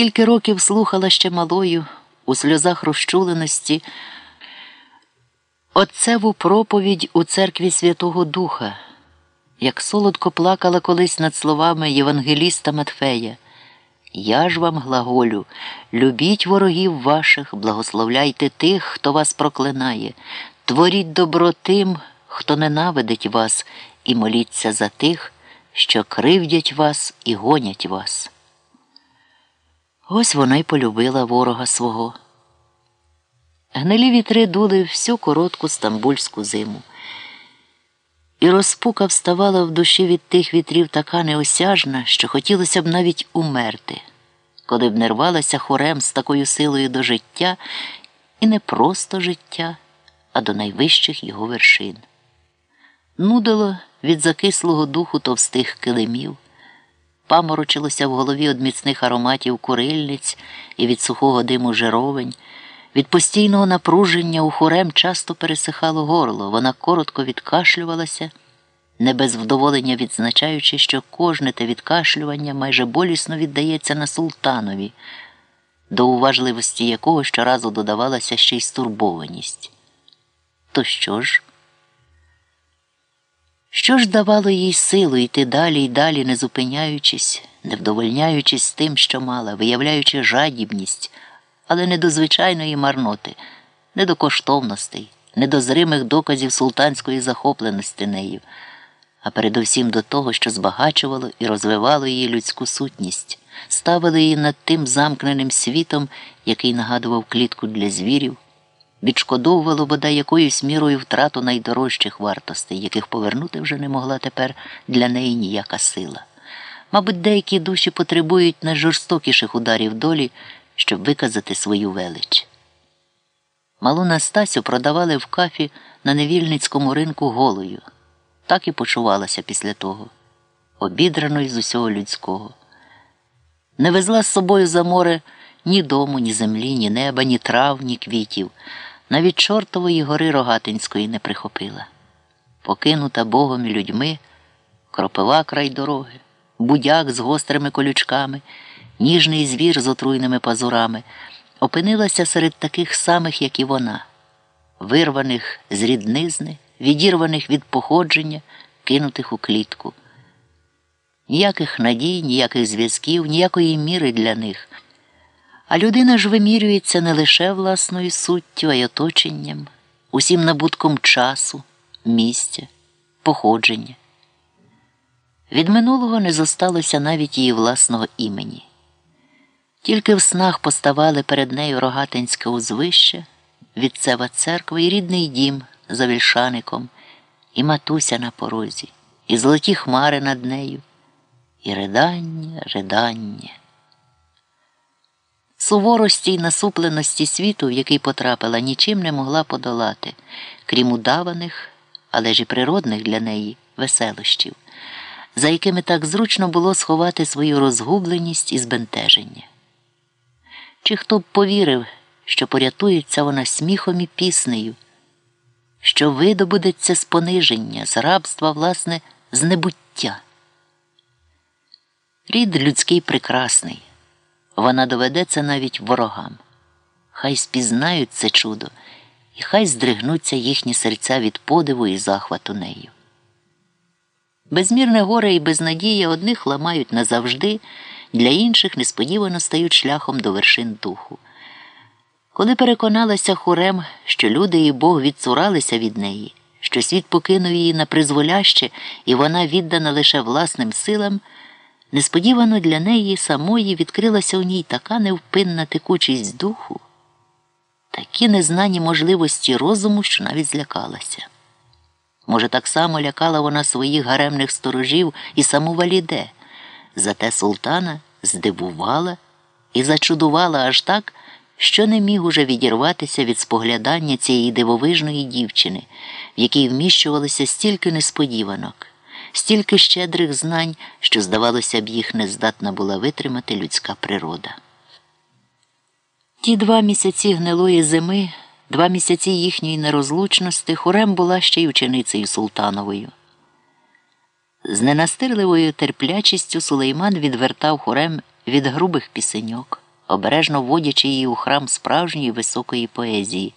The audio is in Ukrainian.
Скільки років слухала ще малою у сльозах розчуленості отцеву проповідь у церкві Святого Духа, як солодко плакала колись над словами Євангеліста Матфея. Я ж вам глаголю, любіть ворогів ваших, благословляйте тих, хто вас проклинає, творіть добро тим, хто ненавидить вас, і моліться за тих, що кривдять вас і гонять вас. Ось вона й полюбила ворога свого. Гнилі вітри дули всю коротку стамбульську зиму. І розпука вставала в душі від тих вітрів така неосяжна, що хотілося б навіть умерти, коли б не рвалася хорем з такою силою до життя, і не просто життя, а до найвищих його вершин. Нудило від закислого духу товстих килимів, паморочилося в голові від міцних ароматів курильниць і від сухого диму жировень. Від постійного напруження у хорем часто пересихало горло, вона коротко відкашлювалася, не без вдоволення відзначаючи, що кожне те відкашлювання майже болісно віддається на султанові, до уважливості якого щоразу додавалася ще й стурбованість. То що ж? Що ж давало їй силу йти далі й далі, не зупиняючись, не вдовольняючись тим, що мала, виявляючи жадібність але не до звичайної марноти, не до коштовностей, не до зримих доказів султанської захопленості нею, а передовсім до того, що збагачувало і розвивало її людську сутність, ставило її над тим замкненим світом, який нагадував клітку для звірів, відшкодовувало бодай якоюсь мірою втрату найдорожчих вартостей, яких повернути вже не могла тепер для неї ніяка сила. Мабуть, деякі душі потребують найжорстокіших ударів долі щоб виказати свою велич. Малу Настасю продавали в кафі на невільницькому ринку голою. Так і почувалася після того, обідраною з усього людського. Не везла з собою за море ні дому, ні землі, ні неба, ні трав, ні квітів, навіть чортової гори Рогатинської не прихопила. Покинута Богом і людьми, кропива край дороги, будяк з гострими колючками ніжний звір з отруйними пазурами, опинилася серед таких самих, як і вона, вирваних з ріднизни, відірваних від походження, кинутих у клітку. Ніяких надій, ніяких зв'язків, ніякої міри для них. А людина ж вимірюється не лише власною суттю, а й оточенням, усім набутком часу, місця, походження. Від минулого не зосталося навіть її власного імені. Тільки в снах поставали перед нею рогатинське узвище, відцева церква і рідний дім за вільшаником, і матуся на порозі, і золоті хмари над нею, і ридання, ридання. Суворості й насупленості світу, в який потрапила, нічим не могла подолати, крім удаваних, але ж і природних для неї веселощів, за якими так зручно було сховати свою розгубленість і збентеження. Чи хто б повірив, що порятується вона сміхом і піснею, що видобудеться з пониження, з рабства, власне, з небуття? Рід людський прекрасний, вона доведеться навіть ворогам. Хай спізнають це чудо, і хай здригнуться їхні серця від подиву і захвату нею. Безмірне горе і безнадія одних ламають назавжди для інших несподівано стають шляхом до вершин духу. Коли переконалася хорем, що люди і Бог відцуралися від неї, що світ покинув її на призволяще, і вона віддана лише власним силам, несподівано для неї самої відкрилася у ній така невпинна текучість духу, такі незнані можливості розуму, що навіть злякалася. Може, так само лякала вона своїх гаремних сторожів і саму валіде. Зате султана здивувала і зачудувала аж так, що не міг уже відірватися від споглядання цієї дивовижної дівчини, в якій вміщувалося стільки несподіванок, стільки щедрих знань, що, здавалося б, їх не здатна була витримати людська природа. Ті два місяці гнилої зими, два місяці їхньої нерозлучності, хорем була ще й ученицею султановою. З ненастирливою терплячістю Сулейман відвертав хорем від грубих пісеньок, обережно вводячи її у храм справжньої високої поезії.